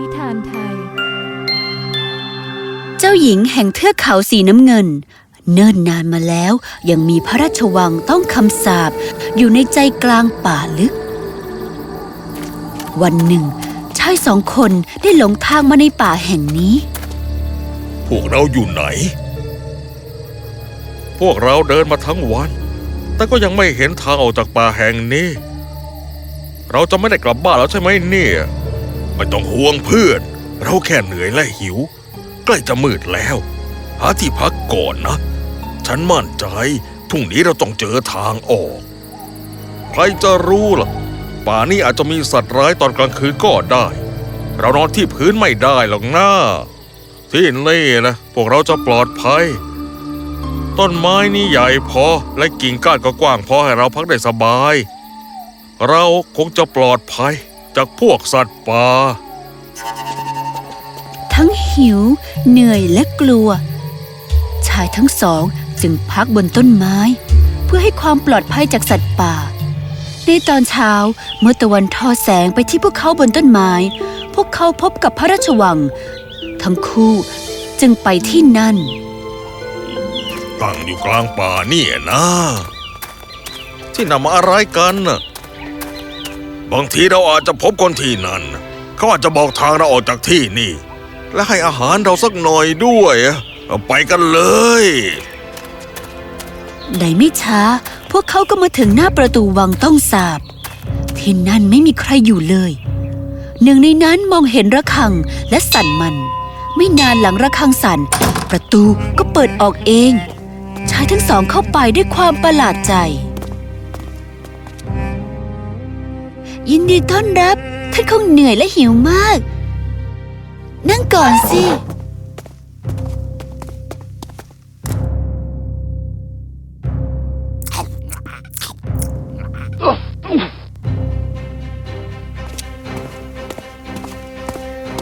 นิทานไทย เจ้าหญิงแห่งเทือกเขาสีน้ำเงิน เนิ่นนานมาแล้วยังมีพระราชวังต้องคำสาปอยู่ในใจกลางป่าลึก วันหนึ่ง ชายสองคนได้หลงทางมาในป่าแห่งนี้ พวกเราอยู่ไหน พวกเราเดินมาทั้งวัน แต่ก็ยังไม่เห็นทางออกจากป่าแห่งนี้ เราจะไม่ได้กลับบ้านแล้วใช่ไหมเนี่ย ไม่ต้องห่วงเพื่อน เราแค่เหนื่อยและหิว ใกล้จะมืดแล้ว หาที่พักก่อนนะ ฉันมั่นใจพรุ่งนี้เราต้องเจอทางออก ใครจะรู้ล่ะ ป่านี้อาจจะมีสัตว์ร้ายตอนกลางคืนก็ได้ เรานอนที่พื้นไม่ได้หรอกนะที่นี่นะ พวกเราจะปลอดภัย ต้นไม้นี่ใหญ่พอและกิ่งก้านก็กว้างพอให้เราพักได้สบาย เราคงจะปลอดภัย จากพวกสัตว์ป่า ทั้งหิว เหนื่อยและกลัว ชายทั้งสองจึงพักบนต้นไม้ เพื่อให้ความปลอดภัยจากสัตว์ป่า ในตอนเช้าเมื่อตะวันทอแสงไปที่พวกเขาบนต้นไม้ พวกเขาพบกับพระราชวัง ทั้งคู่จึงไปที่นั่น ตั้งอยู่กลางป่าเนี่ยนะ ที่นำมาอะไรกันน่ะ บางทีเราอาจจะพบคนที่นั่น เขาอาจจะบอกทางเราออกจากที่นี่ และให้อาหารเราสักหน่อยด้วยเราไปกันเลยในไม่ช้า พวกเขาก็มาถึงหน้าประตูวังต้องสาบ ที่นั่นไม่มีใครอยู่เลย หนึ่งในนั้นมองเห็นระฆังและสั่นมัน ไม่นานหลังระฆังสั่น ประตูก็เปิดออกเอง ชายทั้งสองเข้าไปด้วยความประหลาดใจ ยินดีต้อนรับ ท่านคงเหนื่อยและหิวมาก นั่งก่อนสิ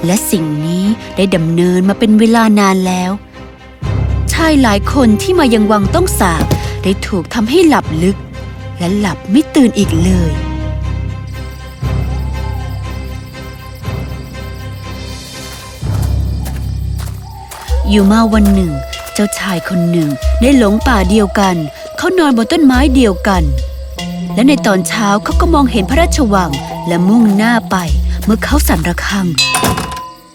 และสิ่งนี้ได้ดำเนินมาเป็นเวลานานแล้ว ชายหลายคนที่มายังวังต้องสาบ ได้ถูกทำให้หลับลึก และหลับไม่ตื่นอีกเลย อยู่มาวันหนึ่ง เจ้าชายคนหนึ่งได้หลงป่าเดียวกัน เขานอนบนต้นไม้เดียวกัน และในตอนเช้าเขาก็มองเห็นพระราชวังและมุ่งหน้าไป เมื่อเขาสั่นระฆัง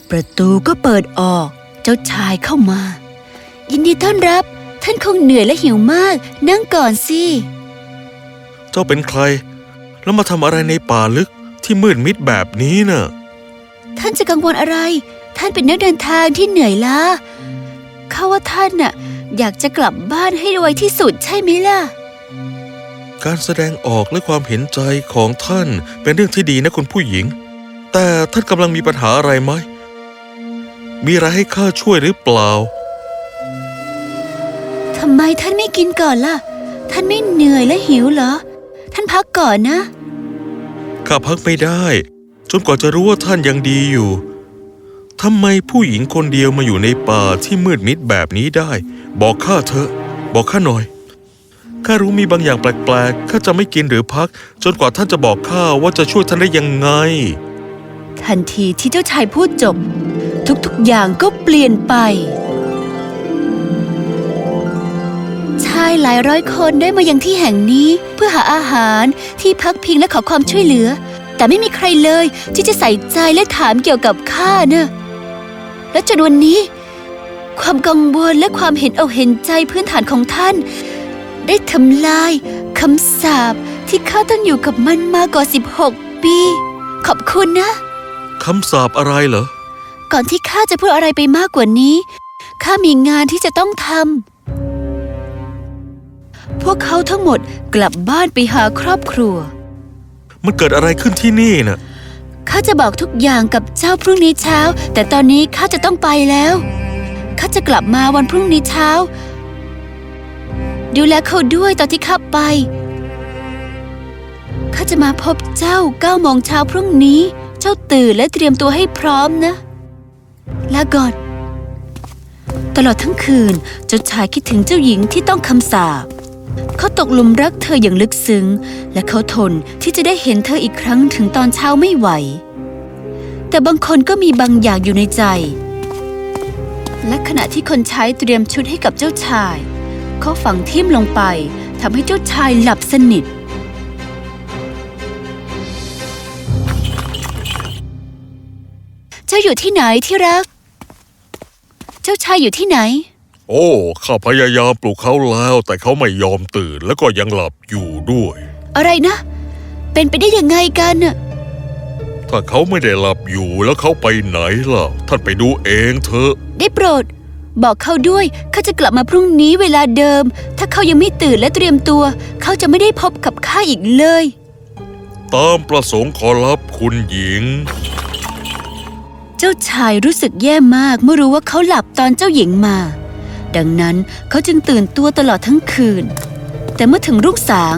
ประตูก็เปิดออก เจ้าชายเข้ามา ยินดีต้อนรับ ท่านคงเหนื่อยและหิวมาก นั่งก่อนสิเจ้าเป็นใคร แล้วมาทำอะไรในป่าลึกที่มืดมิดแบบนี้น่ะท่านจะกังวลอะไร ท่านเป็นนักเดินทางที่เหนื่อยล้า ข้าว่าท่านน่ะอยากจะกลับบ้านให้ไวที่สุดใช่ไหมล่ะ การแสดงออกและความเห็นใจของท่านเป็นเรื่องที่ดีนะคุณผู้หญิง แต่ท่านกำลังมีปัญหาอะไรไหม มีอะไรให้ข้าช่วยหรือเปล่าทำไมท่านไม่กินก่อนล่ะ ท่านไม่เหนื่อยและหิวเหรอ ท่านพักก่อนนะ ข้าพักไม่ได้ จนกว่าจะรู้ว่าท่านยังดีอยู่ ทำไมผู้หญิงคนเดียวมาอยู่ในป่าที่มืดมิดแบบนี้ได้ บอกข้าเถอะ บอกข้าหน่อย ข้ารู้มีบางอย่างแปลกๆ ข้าจะไม่กินหรือพัก จนกว่าท่านจะบอกข้าว่าจะช่วยท่านได้ยังไง ทันทีที่เจ้าชายพูดจบ ทุกๆอย่างก็เปลี่ยนไป ชายหลายร้อยคนได้มายังที่แห่งนี้เพื่อหาอาหารที่พักพิงและขอความช่วยเหลือ แต่ไม่มีใครเลยที่จะใส่ใจและถามเกี่ยวกับข้าเนะ และจนวันนี้ ความกังวลและความเห็นเอาเห็นใจพื้นฐานของท่าน ได้ทำลายคำสาปที่ข้าต้องอยู่กับมันมากว่า 16 ปี ขอบคุณนะ คำสาปอะไรเหรอ ก่อนที่ข้าจะพูดอะไรไปมากกว่านี้ ข้ามีงานที่จะต้องทำ พวกเขาทั้งหมดกลับบ้านไปหาครอบครัว มันเกิดอะไรขึ้นที่นี่น่ะ ข้าจะบอกทุกอย่างกับเจ้าพรุ่งนี้เช้า แต่ตอนนี้ข้าจะต้องไปแล้ว ข้าจะกลับมาวันพรุ่งนี้เช้า ดูแลเขาด้วยตอนที่ข้าไป ข้าจะมาพบเจ้าเก้าโมงเช้าพรุ่งนี้ เจ้าตื่นและเตรียมตัวให้พร้อมนะลาก่อน ตลอดทั้งคืนเจ้าชายคิดถึงเจ้าหญิงที่ต้องคำสาป เขาตกหลุมรักเธออย่างลึกซึ้ง และเขาทนที่จะได้เห็นเธออีกครั้งถึงตอนเช้าไม่ไหว แต่บางคนก็มีบางอย่างอยู่ในใจ และขณะที่คนใช้เตรียมชุดให้กับเจ้าชาย เขาฝังทิ่มลงไปทำให้เจ้าชายหลับสนิทเจ้าอยู่ที่ไหนที่รัก เจ้าชายอยู่ที่ไหน โอ้ ข้าพยายามปลุกเขาแล้ว แต่เขาไม่ยอมตื่นแล้วก็ยังหลับอยู่ด้วย อะไรนะ เป็นไปได้ยังไงกันน่ะถ้าเขาไม่ได้หลับอยู่แล้วเขาไปไหนล่ะ ท่านไปดูเองเถอะ ได้โปรด บอกเขาด้วยข้าจะกลับมาพรุ่งนี้เวลาเดิม ถ้าเขายังไม่ตื่นและเตรียมตัว เขาจะไม่ได้พบกับข้าอีกเลย ตามประสงค์ขอรับคุณหญิง เจ้าชายรู้สึกแย่มากเมื่อรู้ว่าเขาหลับตอนเจ้าหญิงมา ดังนั้นเขาจึงตื่นตัวตลอดทั้งคืน แต่เมื่อถึงรุ่งสาง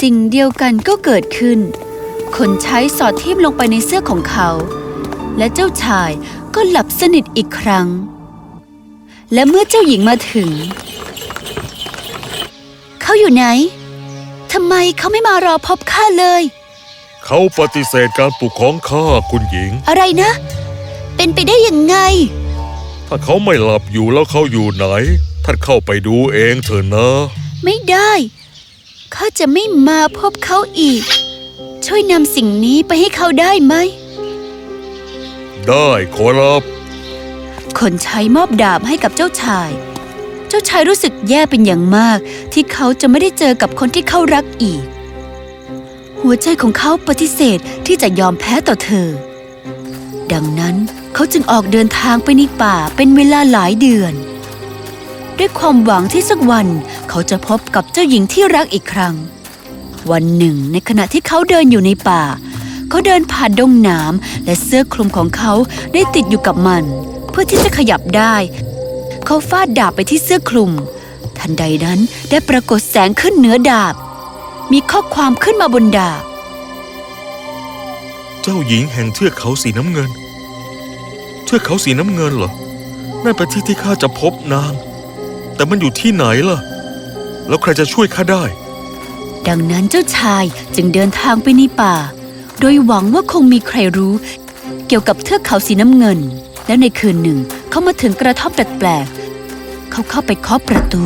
สิ่งเดียวกันก็เกิดขึ้น คนใช้สอดทิ่มลงไปในเสื้อของเขา และเจ้าชายก็หลับสนิทอีกครั้ง และเมื่อเจ้าหญิงมาถึง เขาอยู่ไหนทำไมเขาไม่มารอพบข้าเลย เขาปฏิเสธการปลุกของข้าคุณหญิง อะไรนะ เป็นไปได้ยังไง ถ้าเขาไม่หลับอยู่แล้วเขาอยู่ไหน ท่านเข้าไปดูเองเถอะนะ ไม่ได้ข้าจะไม่มาพบเขาอีก ช่วยนำสิ่งนี้ไปให้เขาได้ไหม ได้ขอรับ คนใช้มอบดาบให้กับเจ้าชาย เจ้าชายรู้สึกแย่เป็นอย่างมาก ที่เขาจะไม่ได้เจอกับคนที่เขารักอีก หัวใจของเขาปฏิเสธที่จะยอมแพ้ต่อเธอ ดังนั้น เขาจึงออกเดินทางไปในป่าเป็นเวลาหลายเดือน ด้วยความหวังที่สักวันเขาจะพบกับเจ้าหญิงที่รักอีกครั้ง วันหนึ่ง ในขณะที่เขาเดินอยู่ในป่า เขาเดินผ่านดงหนามและเสื้อคลุมของเขาได้ติดอยู่กับมัน เพื่อที่จะขยับได้ เขาฟาดดาบไปที่เสื้อคลุม ทันใดนั้นได้ปรากฏแสงขึ้นเหนือดาบ มีข้อความขึ้นมาบนดาบ เจ้าหญิงแห่งเทือกเขาสีน้ำเงิน ทือกเขาสีน้ำเงินเหรอนั่นเป็นที่ที่ข้าจะพบนาง แต่มันอยู่ที่ไหนล่ะ แล้วใครจะช่วยข้าได้ ดังนั้นเจ้าชายจึงเดินทางไปในป่า โดยหวังว่าคงมีใครรู้ เกี่ยวกับเทือกเขาสีน้ำเงิน แล้วในคืนหนึ่งเขามาถึงกระท่อมแปลกๆ เขาเข้าไปเคาะประตู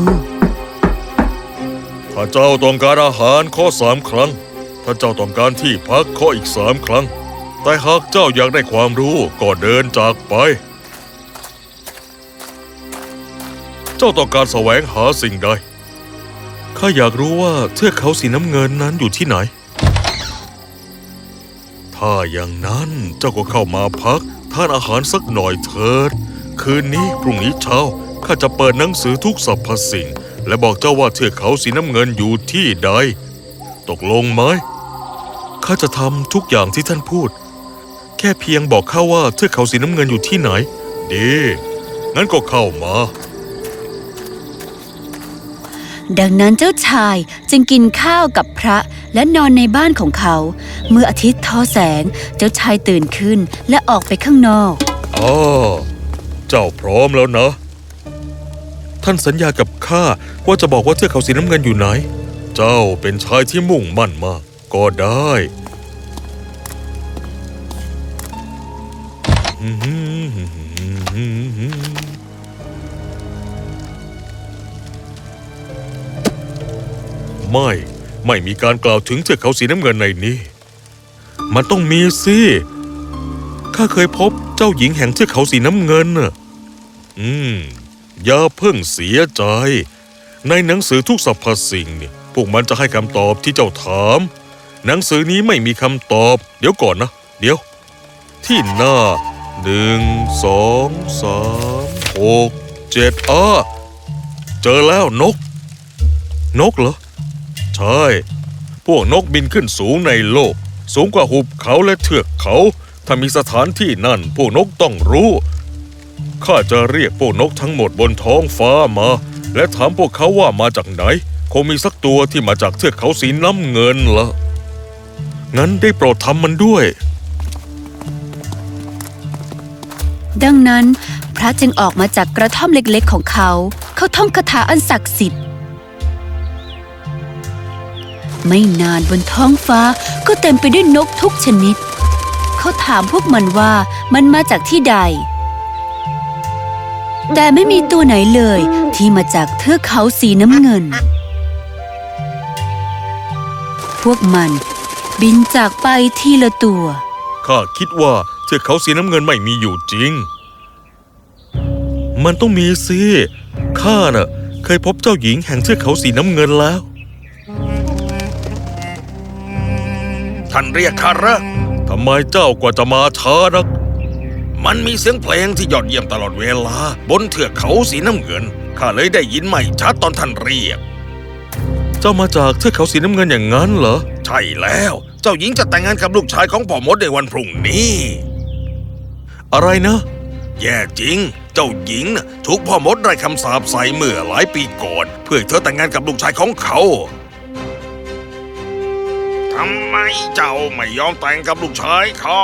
ถ้าเจ้าต้องการอาหารข้อสามครั้ง ถ้าเจ้าต้องการที่พักข้ออีกสามครั้ง แต่หากเจ้าอยากได้ความรู้ก็เดินจากไป เจ้าต้องการแสวงหาสิ่งใด ข้าอยากรู้ว่าเทือกเขาสีน้ำเงินนั้นอยู่ที่ไหน ถ้าอย่างนั้นเจ้าก็เข้ามาพักทานอาหารสักหน่อยเถิด คืนนี้พรุ่งนี้เช้าข้าจะเปิดหนังสือทุกสรรพสิ่ง และบอกเจ้าว่าเทือกเขาสีน้ำเงินอยู่ที่ใด ตกลงไหมข้าจะทำทุกอย่างที่ท่านพูด แค่เพียงบอกข้าว่าเทือกเขาสีน้ำเงินอยู่ที่ไหน ดี งั้นก็เข้ามา ดังนั้นเจ้าชายจึงกินข้าวกับพระและนอนในบ้านของเขา เมื่ออาทิตย์ทอแสง เจ้าชายตื่นขึ้นและออกไปข้างนอกอ๋อเจ้าพร้อมแล้วนะ ท่านสัญญากับข้าว่าจะบอกว่าเทือกเขาสีน้ำเงินอยู่ไหน เจ้าเป็นชายที่มุ่งมั่นมาก ก็ได้ ไม่ ไม่มีการกล่าวถึงเทือกเขาสีน้ำเงินในนี้ มันต้องมีสิข้าเคยพบเจ้าหญิงแห่งเทือกเขาสีน้ำเงินน่ะอืม อย่าเพิ่งเสียใจ ในหนังสือทุกสรรพสิ่งนี่พวกมันจะให้คำตอบที่เจ้าถาม หนังสือนี้ไม่มีคำตอบ เดี๋ยวก่อนนะ เดี๋ยว ที่หน้าหนึ่งสองสามหกเจ็ดอ้าเจอแล้วนก นกเหรอ ใช่ พวกนกบินขึ้นสูงในโลก สูงกว่าหุบเขาและเทือกเขา ถ้ามีสถานที่นั่น พวกนกต้องรู้ ข้าจะเรียกพวกนกทั้งหมดบนท้องฟ้ามา และถามพวกเขาว่ามาจากไหน คงมีสักตัวที่มาจากเทือกเขาสีน้ำเงินละงั้นได้โปรดทำมันด้วย ดังนั้นพระจึงออกมาจากกระท่อมเล็กๆของเขา เขาท่องคาถาอันศักดิ์สิทธิ์ ไม่นานบนท้องฟ้าก็เต็มไปด้วยนกทุกชนิด เขาถามพวกมันว่ามันมาจากที่ใด แต่ไม่มีตัวไหนเลยที่มาจากเทือกเขาสีน้ำเงิน พวกมันบินจากไปทีละตัว ข้าคิดว่าเทือกเขาสีน้ำเงินไม่มีอยู่จริง มันต้องมีสิ ข้าน่ะ เคยพบเจ้าหญิงแห่งเทือกเขาสีน้ำเงินแล้ว ท่านเรียกข้าระทำไมเจ้ากว่าจะมาช้านัก มันมีเสียงเพลงที่ยอดเยี่ยมตลอดเวลา บนเทือกเขาสีน้ำเงินข้าเลยได้ยินไม่ชัดตอนท่านเรียก เจ้ามาจากเทือกเขาสีน้ำเงินอย่างนั้นเหรอ ใช่แล้ว เจ้าหญิงจะแต่งงานกับลูกชายของพ่อมดในวันพรุ่งนี้ อะไรนะ แย่จริง เจ้าหญิงน่ะถูกพ่อมดได้คำสาปใส่เมื่อหลายปีก่อน เพื่อให้เธอแต่งงานกับลูกชายของเขาทำไมเจ้าไม่ยอมแต่งกับลูกชายเขา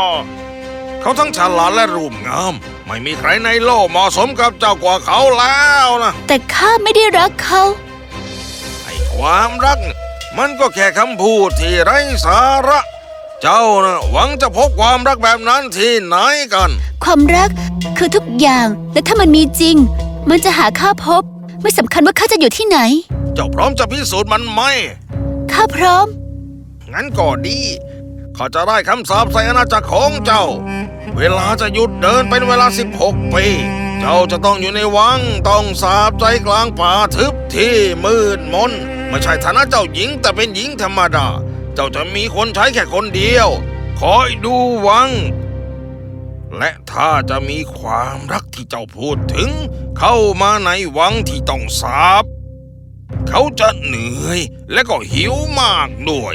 เขาทั้งฉลาดและรูปงาม ไม่มีใครในโลกเหมาะสมกับเจ้ากว่าเขาแล้วนะ แต่ข้าไม่ได้รักเขาไอ้ความรักน่ะมันก็แค่คำพูดที่ไร้สาระ เจ้านะหวังจะพบความรักแบบนั้นที่ไหนกัน ความรักคือทุกอย่างและถ้ามันมีจริง มันจะหาข้าพบ ไม่สำคัญว่าข้าจะอยู่ที่ไหน เจ้าพร้อมจะพิสูจน์มันไหมข้าพร้อม งั้นก็ดีข้าจะได้คำสาปใส่อาณาจักรของเจ้า เวลาจะหยุดเดินเป็นเวลา 16 ปี เจ้าจะต้องอยู่ในวังต้องสาบใจกลางป่าทึบที่มืดมนไม่ใช่ฐานะเจ้าหญิงแต่เป็นหญิงธรรมดา เจ้าจะมีคนใช้แค่คนเดียว คอยดูวัง และถ้าจะมีความรักที่เจ้าพูดถึง เข้ามาในวังที่ต้องสาบ เขาจะเหนื่อยและก็หิวมากด้วย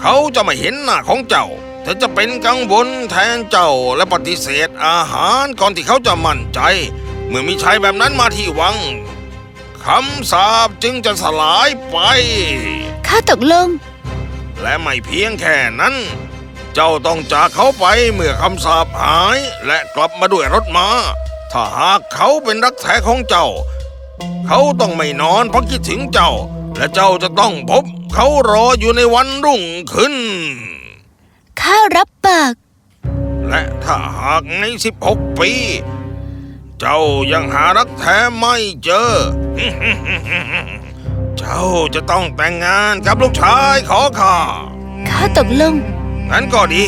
เขาจะไม่เห็นหน้าของเจ้าแต่จะเป็นกังวลแทนเจ้าและปฏิเสธอาหารก่อนที่เขาจะมั่นใจ เมื่อมีชายแบบนั้นมาที่วังคำสาปจึงจะสลายไป ข้าตกลง และไม่เพียงแค่นั้น เจ้าต้องจากเขาไปเมื่อคำสาปหายและกลับมาด้วยรถมา้า ถ้าหากเขาเป็นรักแท้ของเจ้า เขาต้องไม่นอนเพราะคิดถึงเจ้า และเจ้าจะต้องพบ เขารออยู่ในวันรุ่งขึ้น ข้ารับปาก และถ้าหากใน 16 ปี เจ้ายังหารักแท้ไม่เจอ เจ้าจะต้องแต่งงานกับลูกชายขอข้า ข้าตกลง งั้นก็ดี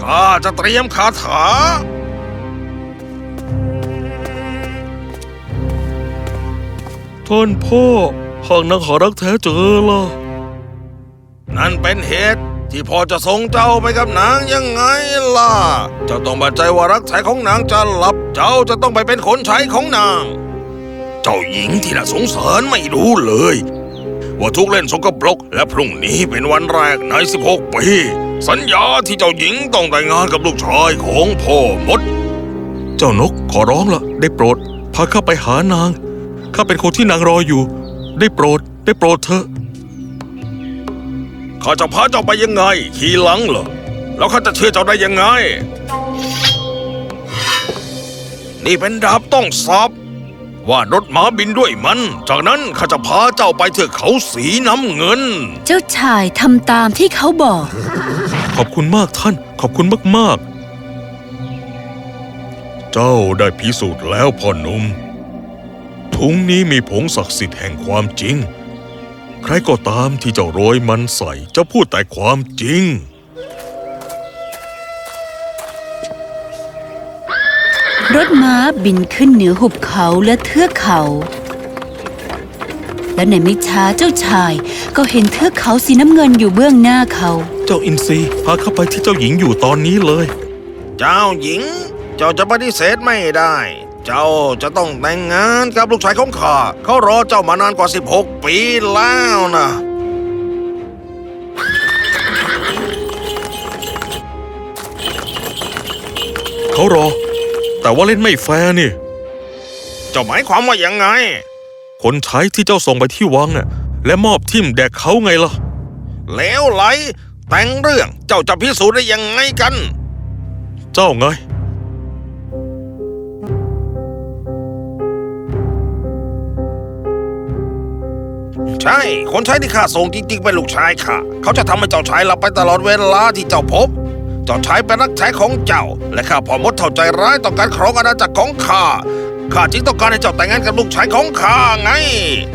ข้าจะเตรียมคาถาท่านพ่อหากนางหารักแท้เจอล่ะ นั่นเป็นเหตุที่พ่อจะส่งเจ้าไปกับนางยังไงล่ะ เจ้าต้องบันใจว่ารักแท้ของนางจะหลับ เจ้าจะต้องไปเป็นคนใช้ของนาง เจ้าหญิงที่น่าสงสารไม่รู้เลย ว่าทุกเล่นสกปรกและพรุ่งนี้เป็นวันแรกใน 16 ปี สัญญาที่เจ้าหญิงต้องแต่งงานกับลูกชายของพ่อมด เจ้านกขอร้องละได้โปรด พาข้าไปหานาง ข้าเป็นคนที่นางรออยู่ ได้โปรด ได้โปรดเถอะ ข้าจะพาเจ้าไปยังไง ขี่หลังเหรอ แล้วข้าจะเชื่อเจ้าได้ยังไง นี่เป็นดาบต้องสอบว่ารถม้าบินด้วยมัน จากนั้นข้าจะพาเจ้าไปเทือกเขาสีน้ำเงิน เจ้าชายทำตามที่เขาบอก ขอบคุณมากท่าน ขอบคุณมากๆ เจ้าได้พิสูจน์แล้วพ่อหนุ่มถุงนี้มีผงศักดิ์สิทธิ์แห่งความจริง ใครก็ตามที่เจ้าโรยมันใส่จะพูดแต่ความจริง รถม้าบินขึ้นเหนือหุบเขาและเทือกเขา และในไม่ช้าเจ้าชายก็เห็นเทือกเขาสีน้ำเงินอยู่เบื้องหน้าเขา เจ้าอินทรีพาเข้าไปที่เจ้าหญิงอยู่ตอนนี้เลย เจ้าหญิง เจ้าจะปฏิเสธไม่ได้ เจ้าจะต้องแต่งงานกับลูกชายของข้าเขารอเจ้ามานานกว่า 16 ปีแล้วนะเขารอ แต่ว่าเล่นไม่แฟร์นี่ เจ้าหมายความว่ายังไง คนใช้ที่เจ้าส่งไปที่วังน่ะและมอบทิมแด่เขาไงล่ะ แล้วไหลแต่งเรื่องเจ้าจะพิสูจน์ได้ยังไงกัน เจ้าไง ใช่ คนใช้ที่ข้าส่งจริงๆเป็นลูกชายข้าเขาจะทำให้เจ้าชายหลับไปตลอดเวลาที่เจ้าพบ เจ้าชายเป็นรักแท้ของเจ้า และข้าพ่อมดเท่าใจร้ายต่อการครองอาณาจักรของข้าข้าจึงต้องการให้เจ้าแต่งงานกับลูกชายของข้าไง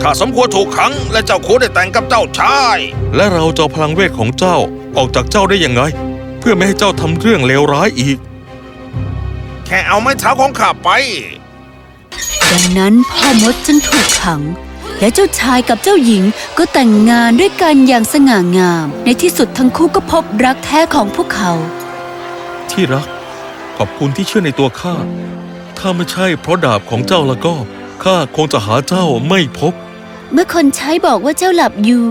ข้าสมควรถูกขัง และเจ้าควรได้แต่งกับเจ้าชาย และเราจะเอาพลังเวทของเจ้าออกจากเจ้าได้ยังไง เพื่อไม่ให้เจ้าทำเรื่องเลวร้ายอีก แค่เอาไม้เท้าของข้าไป ดังนั้นพ่อมดจึงถูกขัง และเจ้าชายกับเจ้าหญิงก็แต่งงานด้วยกันอย่างสง่างาม ในที่สุดทั้งคู่ก็พบรักแท้ของพวกเขา ที่รัก ขอบคุณที่เชื่อในตัวข้า ถ้าไม่ใช่เพราะดาบของเจ้าแล้วก็ข้าคงจะหาเจ้าไม่พบ เมื่อคนใช้บอกว่าเจ้าหลับอยู่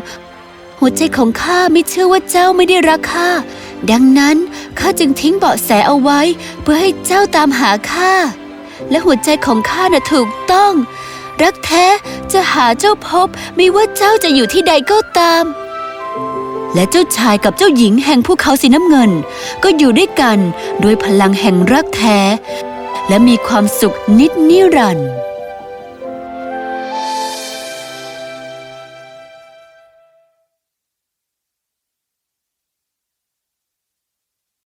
หัวใจของข้าไม่เชื่อว่าเจ้าไม่ได้รักข้าดังนั้นข้าจึงทิ้งเบาะแสเอาไว้ เพื่อให้เจ้าตามหาข้าและหัวใจของข้าน่ะถูกต้อง รักแท้จะหาเจ้าพบไม่ว่าเจ้าจะอยู่ที่ใดก็ตาม และเจ้าชายกับเจ้าหญิงแห่งภูเขาสีน้ำเงิน ก็อยู่ด้วยกันโดวยพลังแห่งรักแท้ และมีความสุขนิดนิรันดร์